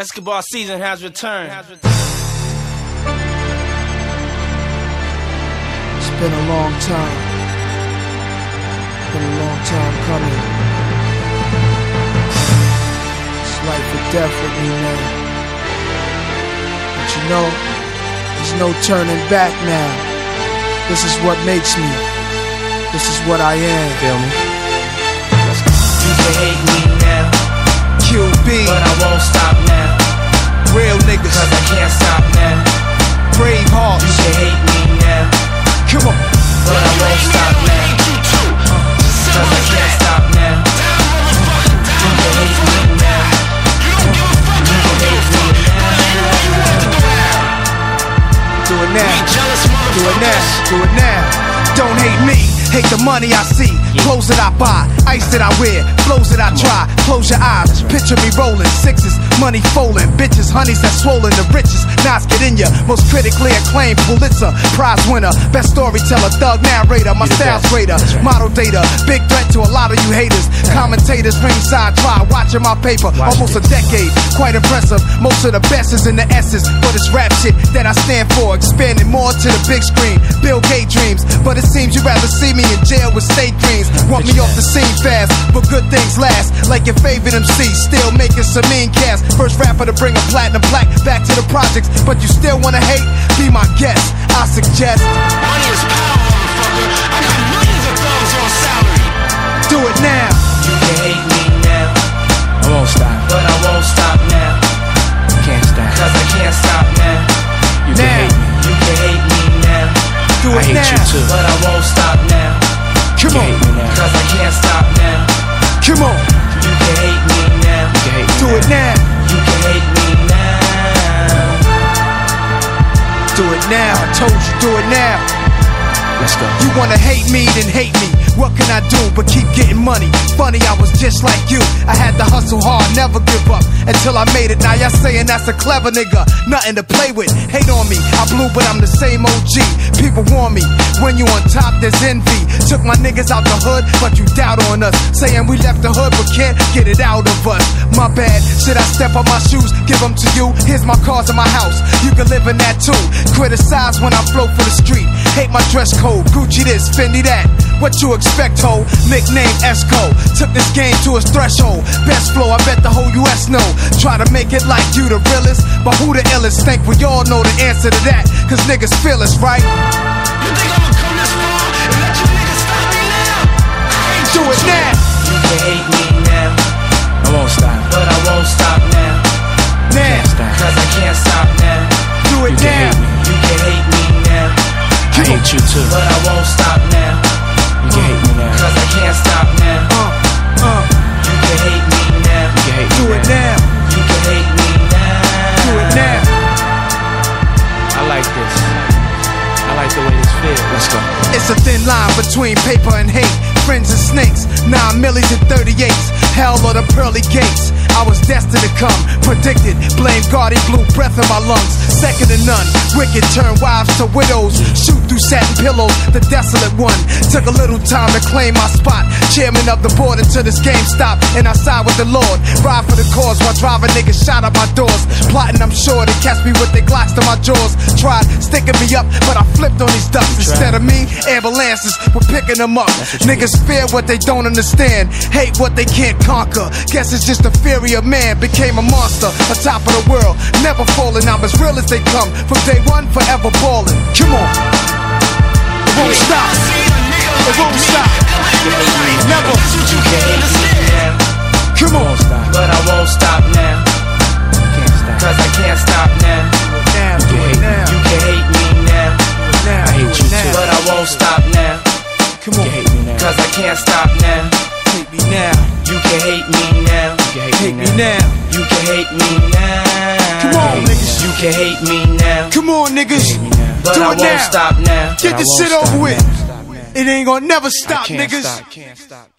Escobar season has returned. It's been a long time. Been a long time coming. It's life or death with me now. But you know, there's no turning back now. This is what makes me. This is what I am. Feel me? You can hate me now, QB, but I won't stop now. Real niggas, Cause I can't stop now. brave You hearts. can hate me now, Come on. but I won't stop now. Cause I can't stop now. You can hate me now. You can hate me Do it now. Do it now. Do it now. Don't hate me. Hate the money I see. Clothes that I buy. Ice that I wear. Flows that I try. Close your eyes. Picture me rolling. Sixes. Money folding. Bitches. Honeys that swollen. The richest. Knives get in ya. Most critically acclaimed. Pulitzer. Prize winner. Best storyteller. Thug narrator. My style's greater. Model data. Big threat to a lot of you haters. Commentators ringside try. Watching my paper. Almost a decade. Quite impressive. Most of the best is in the S's. But it's rap shit that I stand for. Expanding more to the big screen. Bill Gates dreams. But it seems you'd rather see me in jail with state dreams. Want me off the scene fast. But good things last. Like your favorite MC. Still making some mean cash. First rapper to bring a platinum plaque back to the projects. But you still wanna hate? Be my guest. I suggest. Now. I told you, do it now. Let's go. You wanna hate me, then hate me. What can I do but keep getting money? Funny, I was just like you. I had to hustle hard, never give up until I made it. Now y'all saying that's a clever nigga, nothing to play with. Hate on me, I blew, but I'm the same OG. People warn me when you on top, there's envy. Took my niggas out the hood, but you doubt on us. Saying we left the hood, but can't get it out of us. My bad, should I step on my shoes, give them to you? Here's my cars and my house, you can live in that too. Criticize when I flow for the street. Hate my dress code, Gucci this, Fendi that. What you expect, ho? Nickname Esco. Took this game to its threshold. Best flow, I bet the whole US know. Try to make it like you the realest, but who the illest? Think we all know the answer to that, cause niggas feel us, right? You think I'ma come this far and let you niggas stop me now? I ain't Do it now, You can hate me you too. but I won't stop now. You can hate me now. Cause I can't stop now. Uh, uh, You can hate me now. You can hate do me it now. now. You can hate me now. Do it now. I like this. I like the way this feels. Let's go. It's a thin line between paper and hate. Friends and snakes, nine millies and 38s. Hell or the pearly gates. I was destined to come, predicted. Blame God, he blew breath in my lungs. Second to none. Wicked turn wives to widows. Shoot through satin pillows, the desolate one. Took a little time to claim my spot. Chairman of the board until this game stopped. And I side with the Lord. Ride for the cause while driving niggas shot at my doors. Plotting, I'm sure to catch me with their glocks to my jaws. Tried sticking me up, but I flipped on these ducks. Instead of me, ambulances were picking them up. Niggas fear what they don't understand, hate what they can't conquer. Guess it's just the fury of man became a monster, on top of the world, never falling. I'm as real as they come, from day one, forever balling. Come on, it won't stop, it won't stop, never. You can hate me now, Come on, but I won't stop now. Can't stop. Cause I can't stop now. now, do it now, You can hate me now, now, I hate you now. but I won't stop now. Come You on, can hate me now. Cause I can't stop now. Hate me now, You can hate me now. You can hate me now. You can hate me now. Come on, niggas. You can hate me now. Come on, niggas, Hate me now. But do I it won't now. stop now. Get this shit over with. It ain't gonna never stop, niggas. stop. Can't stop.